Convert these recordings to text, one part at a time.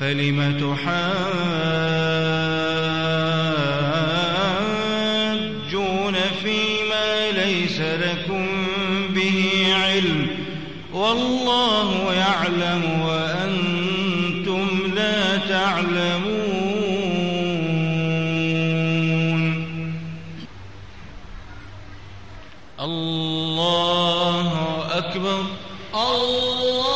فلم تحاجون فيما ليس لكم به علم والله يعلم وأنتم لا تعلمون. الله أكبر. الله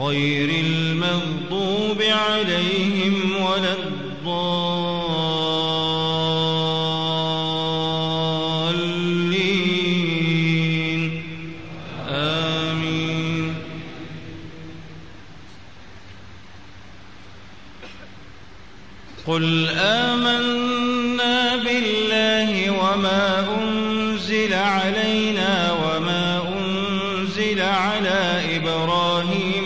غير المغضوب عليهم ولا الضالين. آمين. قل آمنا بالله وما أنزل علينا وما أنزل على إبراهيم